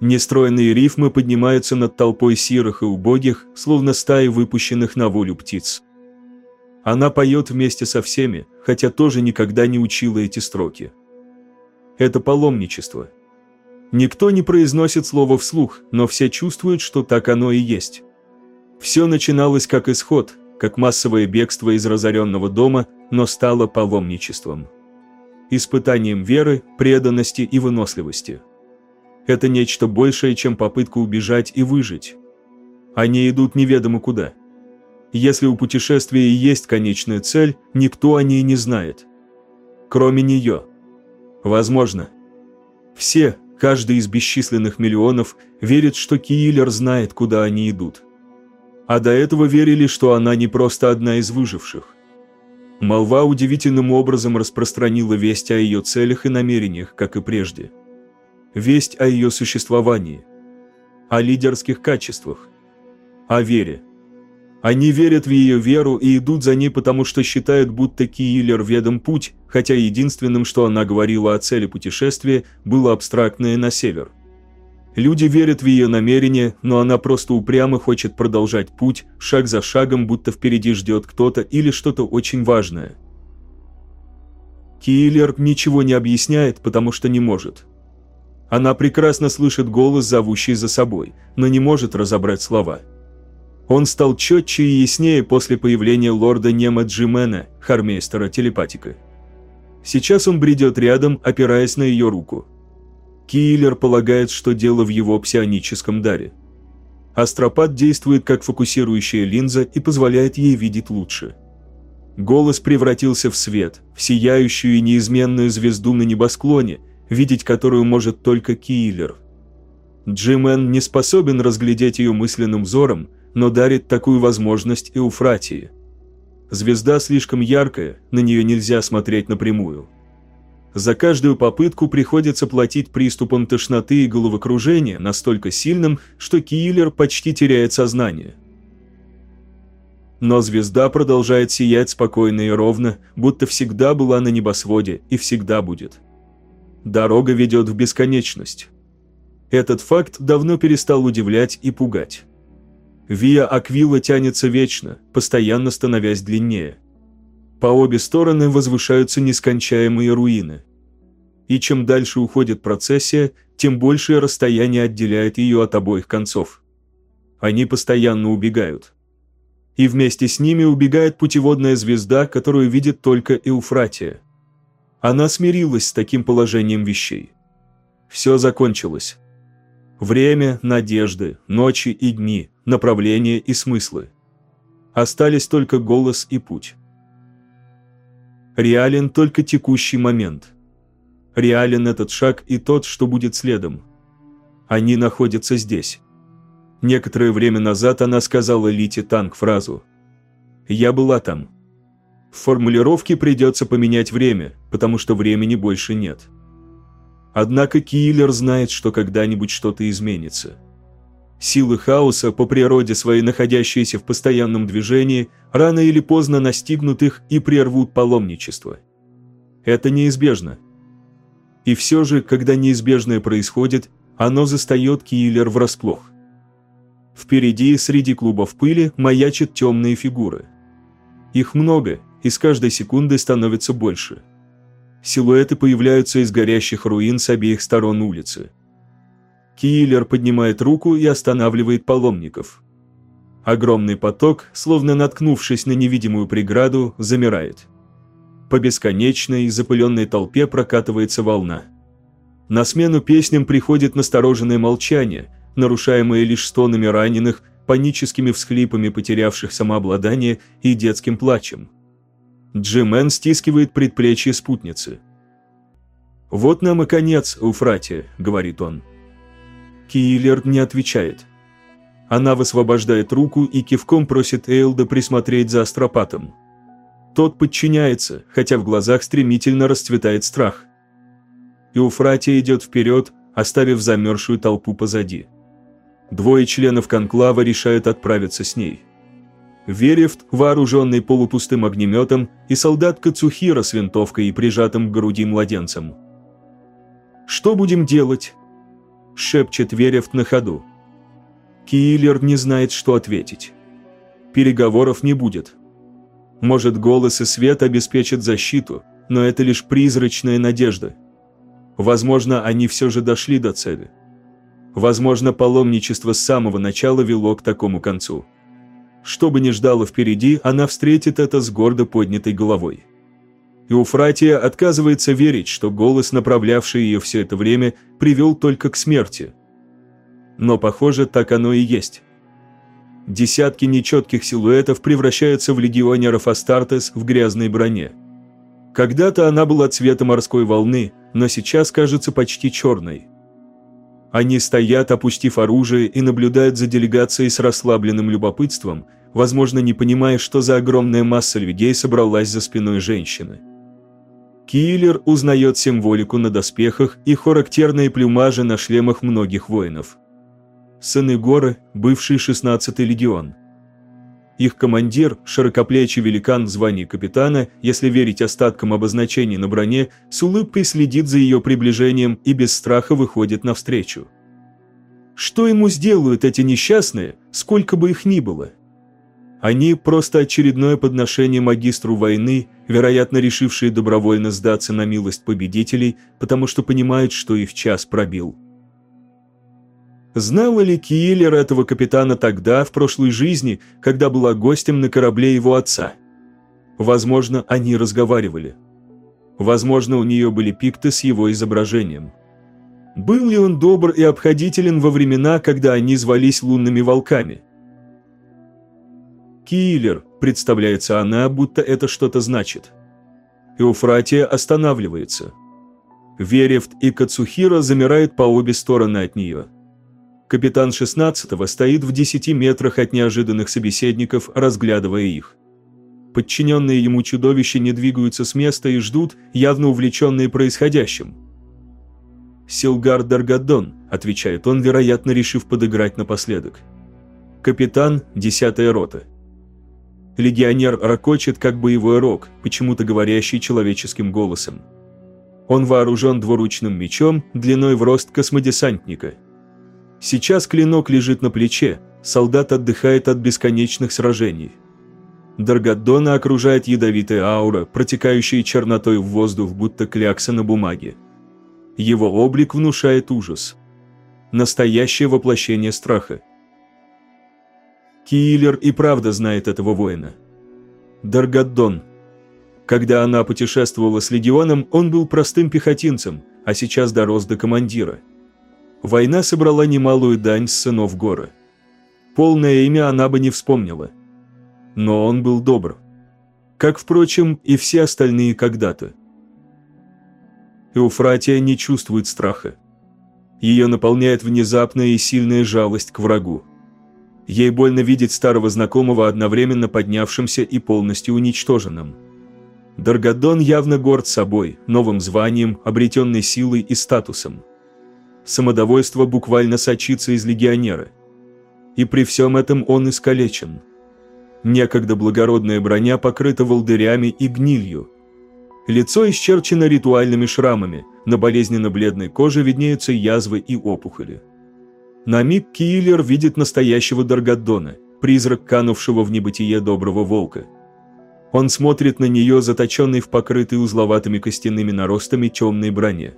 Нестроенные рифмы поднимаются над толпой сирых и убогих, словно стаи выпущенных на волю птиц. Она поет вместе со всеми, хотя тоже никогда не учила эти строки. Это паломничество. Никто не произносит слово вслух, но все чувствуют, что так оно и есть. Все начиналось как исход, как массовое бегство из разоренного дома, но стало паломничеством. Испытанием веры, преданности и выносливости. Это нечто большее, чем попытка убежать и выжить. Они идут неведомо куда. Если у путешествия и есть конечная цель, никто о ней не знает. Кроме нее. Возможно. Все, Каждый из бесчисленных миллионов верит, что Киллер знает, куда они идут. А до этого верили, что она не просто одна из выживших. Молва удивительным образом распространила весть о ее целях и намерениях, как и прежде. Весть о ее существовании, о лидерских качествах, о вере. Они верят в ее веру и идут за ней, потому что считают, будто Киллер ведом путь, хотя единственным, что она говорила о цели путешествия, было абстрактное на север. Люди верят в ее намерения, но она просто упрямо хочет продолжать путь, шаг за шагом, будто впереди ждет кто-то или что-то очень важное. Киллер ничего не объясняет, потому что не может. Она прекрасно слышит голос, зовущий за собой, но не может разобрать слова. Он стал четче и яснее после появления лорда Нема Джимена, хармейстера телепатика. Сейчас он бредет рядом, опираясь на ее руку. Киллер полагает, что дело в его псионическом даре. Астропат действует как фокусирующая линза и позволяет ей видеть лучше. Голос превратился в свет, в сияющую и неизменную звезду на небосклоне, видеть которую может только Киллер. Джимен не способен разглядеть ее мысленным взором, но дарит такую возможность и Уфратии. Звезда слишком яркая, на нее нельзя смотреть напрямую. За каждую попытку приходится платить приступом тошноты и головокружения настолько сильным, что киллер почти теряет сознание. Но звезда продолжает сиять спокойно и ровно, будто всегда была на небосводе и всегда будет. Дорога ведет в бесконечность. Этот факт давно перестал удивлять и пугать. Виа Аквила тянется вечно, постоянно становясь длиннее. По обе стороны возвышаются нескончаемые руины. И чем дальше уходит процессия, тем большее расстояние отделяет ее от обоих концов. Они постоянно убегают. И вместе с ними убегает путеводная звезда, которую видит только Эуфратия. Она смирилась с таким положением вещей. Все закончилось. Время, надежды, ночи и дни, направления и смыслы. Остались только голос и путь. Реален только текущий момент. Реален этот шаг и тот, что будет следом. Они находятся здесь. Некоторое время назад она сказала Лите Танк фразу «Я была там». В формулировке придется поменять время, потому что времени больше нет. Однако Киллер знает, что когда-нибудь что-то изменится. Силы хаоса, по природе своей находящиеся в постоянном движении, рано или поздно настигнут их и прервут паломничество. Это неизбежно. И все же, когда неизбежное происходит, оно застает Киллер врасплох. Впереди, среди клубов пыли, маячат темные фигуры. Их много, и с каждой секундой становится больше – Силуэты появляются из горящих руин с обеих сторон улицы. Киллер поднимает руку и останавливает паломников. Огромный поток, словно наткнувшись на невидимую преграду, замирает. По бесконечной, запыленной толпе прокатывается волна. На смену песням приходит настороженное молчание, нарушаемое лишь стонами раненых, паническими всхлипами потерявших самообладание и детским плачем. Джимен стискивает предплечье спутницы. «Вот нам и конец, Уфрати», — говорит он. Киллер не отвечает. Она высвобождает руку и кивком просит Эйлда присмотреть за астропатом. Тот подчиняется, хотя в глазах стремительно расцветает страх. И Уфратия идет вперед, оставив замерзшую толпу позади. Двое членов конклава решают отправиться с ней. Верефт, вооруженный полупустым огнеметом, и солдат Кацухира с винтовкой и прижатым к груди младенцем. «Что будем делать?» – шепчет Верефт на ходу. Киллер не знает, что ответить. Переговоров не будет. Может, голос и свет обеспечат защиту, но это лишь призрачная надежда. Возможно, они все же дошли до цели. Возможно, паломничество с самого начала вело к такому концу. Что бы ни ждало впереди, она встретит это с гордо поднятой головой. И Уфратия отказывается верить, что голос, направлявший ее все это время, привел только к смерти. Но, похоже, так оно и есть. Десятки нечетких силуэтов превращаются в легионеров Астартес в грязной броне. Когда-то она была цвета морской волны, но сейчас кажется почти черной. Они стоят, опустив оружие, и наблюдают за делегацией с расслабленным любопытством, возможно, не понимая, что за огромная масса людей собралась за спиной женщины. Киллер узнает символику на доспехах и характерные плюмажи на шлемах многих воинов. Сыны горы, бывший 16-й легион. Их командир, широкоплечий великан в звании капитана, если верить остаткам обозначений на броне, с улыбкой следит за ее приближением и без страха выходит навстречу. Что ему сделают эти несчастные, сколько бы их ни было? Они просто очередное подношение магистру войны, вероятно, решившие добровольно сдаться на милость победителей, потому что понимают, что их час пробил. Знала ли Киллер этого капитана тогда, в прошлой жизни, когда была гостем на корабле его отца? Возможно, они разговаривали. Возможно, у нее были пикты с его изображением. Был ли он добр и обходителен во времена, когда они звались лунными волками? «Киллер», – представляется она, будто это что-то значит. Эуфратия останавливается. Верефт и Кацухира замирают по обе стороны от нее. Капитан 16-го стоит в 10 метрах от неожиданных собеседников, разглядывая их. Подчиненные ему чудовища не двигаются с места и ждут, явно увлеченные происходящим. «Силгар Даргадон», – отвечает он, вероятно, решив подыграть напоследок. «Капитан, десятая рота». Легионер ракочет, как боевой рог, почему-то говорящий человеческим голосом. Он вооружен двуручным мечом, длиной в рост космодесантника. Сейчас клинок лежит на плече, солдат отдыхает от бесконечных сражений. Даргаддона окружает ядовитая аура, протекающая чернотой в воздух, будто клякса на бумаге. Его облик внушает ужас. Настоящее воплощение страха. Киллер и правда знает этого воина. Даргаддон. Когда она путешествовала с легионом, он был простым пехотинцем, а сейчас дорос до командира. Война собрала немалую дань с сынов горы. Полное имя она бы не вспомнила. Но он был добр. Как, впрочем, и все остальные когда-то. Эуфратия не чувствует страха. Ее наполняет внезапная и сильная жалость к врагу. Ей больно видеть старого знакомого одновременно поднявшимся и полностью уничтоженным. Даргадон явно горд собой, новым званием, обретенной силой и статусом. Самодовольство буквально сочится из легионера. И при всем этом он искалечен. Некогда благородная броня покрыта волдырями и гнилью. Лицо исчерчено ритуальными шрамами, на болезненно-бледной коже виднеются язвы и опухоли. На миг Киллер видит настоящего Даргаддона, призрак канувшего в небытие доброго волка. Он смотрит на нее, заточенный в покрытой узловатыми костяными наростами темной броне.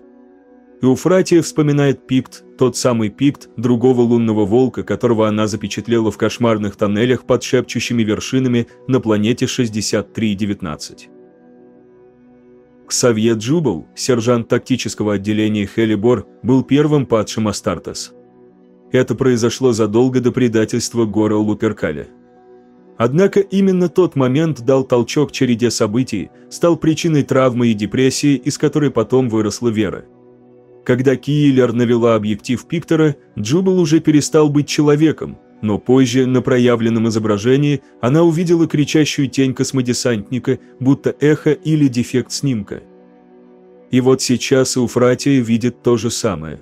Эуфратия вспоминает Пикт, тот самый Пикт, другого лунного волка, которого она запечатлела в кошмарных тоннелях под шепчущими вершинами на планете 6319. Ксавье Джубал, сержант тактического отделения Хелибор, был первым падшим Астартес. Это произошло задолго до предательства Гора Луперкаля. Однако именно тот момент дал толчок череде событий, стал причиной травмы и депрессии, из которой потом выросла вера. Когда Киллер навела объектив Пиктора, Джубал уже перестал быть человеком, но позже, на проявленном изображении, она увидела кричащую тень космодесантника, будто эхо или дефект снимка. И вот сейчас Уфратия видит то же самое.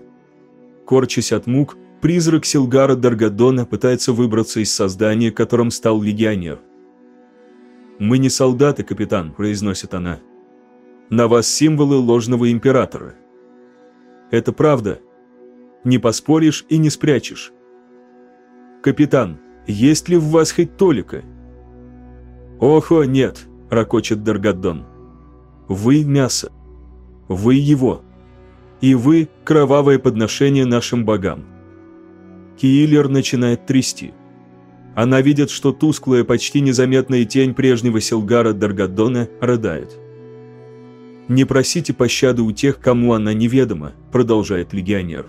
Корчась от мук, Призрак Силгара Даргадона пытается выбраться из создания, которым стал легионер. «Мы не солдаты, капитан», – произносит она. «На вас символы ложного императора». Это правда. Не поспоришь и не спрячешь. «Капитан, есть ли в вас хоть толика?» «Охо, нет», – ракочет Даргадон. «Вы – мясо. Вы – его. И вы – кровавое подношение нашим богам». Киллер начинает трясти. Она видит, что тусклая, почти незаметная тень прежнего Силгара Даргадона рыдает. «Не просите пощады у тех, кому она неведома», – продолжает легионер.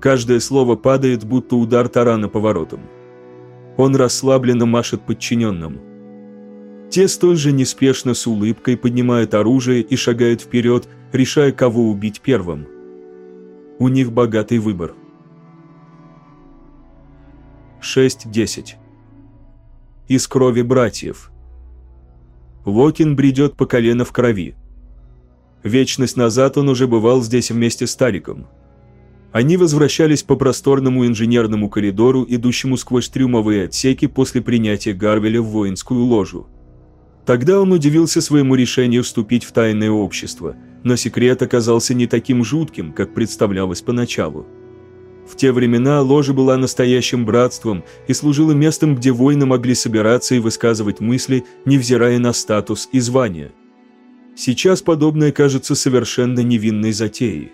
Каждое слово падает, будто удар тарана по воротам. Он расслабленно машет подчиненным. Те столь же неспешно с улыбкой поднимают оружие и шагают вперед, решая, кого убить первым. У них богатый выбор. 6.10. Из крови братьев. Локин бредет по колено в крови. Вечность назад он уже бывал здесь вместе с Тариком. Они возвращались по просторному инженерному коридору, идущему сквозь трюмовые отсеки после принятия Гарвеля в воинскую ложу. Тогда он удивился своему решению вступить в тайное общество, но секрет оказался не таким жутким, как представлялось поначалу. В те времена ложа была настоящим братством и служила местом, где воины могли собираться и высказывать мысли, невзирая на статус и звание. Сейчас подобное кажется совершенно невинной затеей.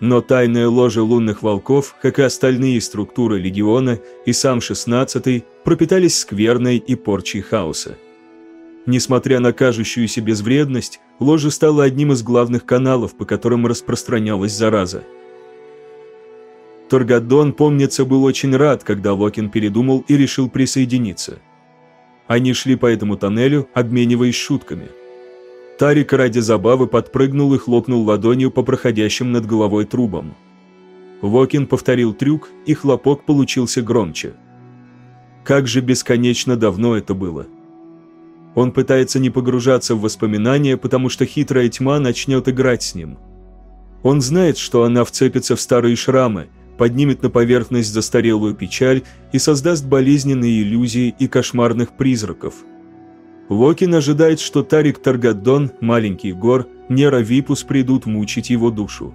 Но тайная ложа лунных волков, как и остальные структуры легиона и сам шестнадцатый, пропитались скверной и порчей хаоса. Несмотря на кажущуюся безвредность, ложа стала одним из главных каналов, по которым распространялась зараза – Торгадон, помнится, был очень рад, когда Локин передумал и решил присоединиться. Они шли по этому тоннелю, обмениваясь шутками. Тарик ради забавы подпрыгнул и хлопнул ладонью по проходящим над головой трубам. Локин повторил трюк, и хлопок получился громче. Как же бесконечно давно это было. Он пытается не погружаться в воспоминания, потому что хитрая тьма начнет играть с ним. Он знает, что она вцепится в старые шрамы, поднимет на поверхность застарелую печаль и создаст болезненные иллюзии и кошмарных призраков. Локин ожидает, что Тарик Таргаддон, маленький гор, Нера Випус придут мучить его душу.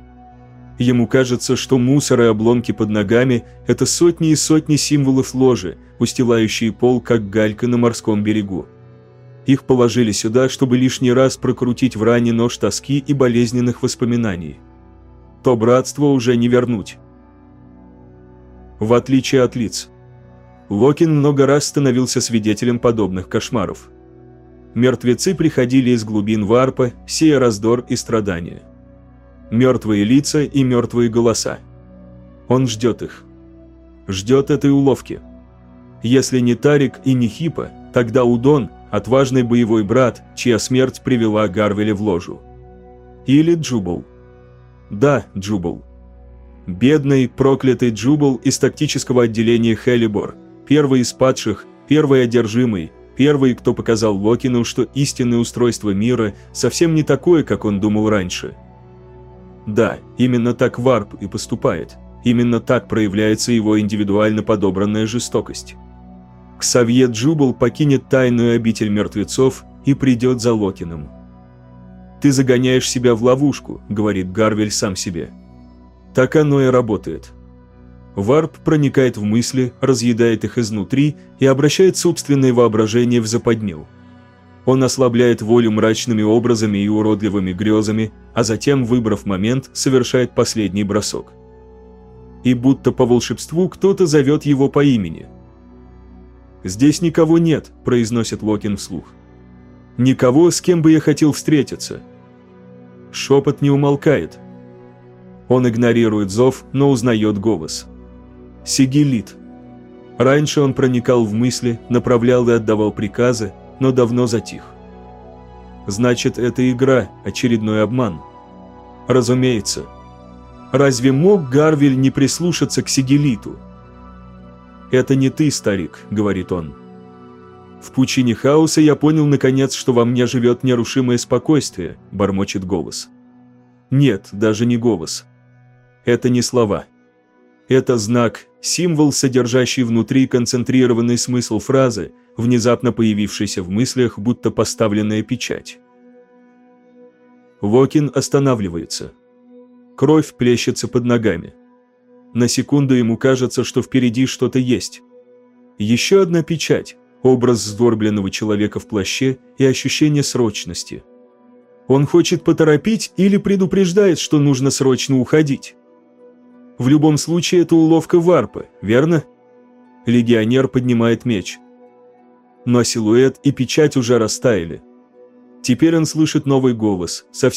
Ему кажется, что мусор и обломки под ногами – это сотни и сотни символов ложи, устилающие пол, как галька на морском берегу. Их положили сюда, чтобы лишний раз прокрутить в ране нож тоски и болезненных воспоминаний. То братство уже не вернуть в отличие от лиц. Локин много раз становился свидетелем подобных кошмаров. Мертвецы приходили из глубин варпа, сея раздор и страдания. Мертвые лица и мертвые голоса. Он ждет их. Ждет этой уловки. Если не Тарик и не Хипа, тогда Удон, отважный боевой брат, чья смерть привела Гарвеля в ложу. Или Джубал. Да, Джубал. Бедный, проклятый Джубал из тактического отделения Хелибор, первый из падших, первый одержимый, первый, кто показал Локину, что истинное устройство мира совсем не такое, как он думал раньше. Да, именно так Варп и поступает. Именно так проявляется его индивидуально подобранная жестокость. Ксавье Джубал покинет тайную обитель мертвецов и придет за Локином. «Ты загоняешь себя в ловушку», — говорит Гарвель сам себе. Так оно и работает. Варп проникает в мысли, разъедает их изнутри и обращает собственное воображение в западню. Он ослабляет волю мрачными образами и уродливыми грезами, а затем, выбрав момент, совершает последний бросок. И будто по волшебству кто-то зовет его по имени. «Здесь никого нет», – произносит Локин вслух. «Никого, с кем бы я хотел встретиться». Шепот не умолкает – он игнорирует зов, но узнает голос. Сигелит. Раньше он проникал в мысли, направлял и отдавал приказы, но давно затих. Значит, это игра, очередной обман. Разумеется. Разве мог Гарвель не прислушаться к Сигелиту? «Это не ты, старик», — говорит он. «В пучине хаоса я понял, наконец, что во мне живет нерушимое спокойствие», — бормочет голос. Нет, даже не голос. Это не слова. Это знак, символ, содержащий внутри концентрированный смысл фразы, внезапно появившийся в мыслях, будто поставленная печать. Вокин останавливается. Кровь плещется под ногами. На секунду ему кажется, что впереди что-то есть. Еще одна печать, образ сдорбленного человека в плаще и ощущение срочности. Он хочет поторопить или предупреждает, что нужно срочно уходить. В любом случае, это уловка варпы, верно? Легионер поднимает меч. Но силуэт и печать уже растаяли. Теперь он слышит новый голос, совсем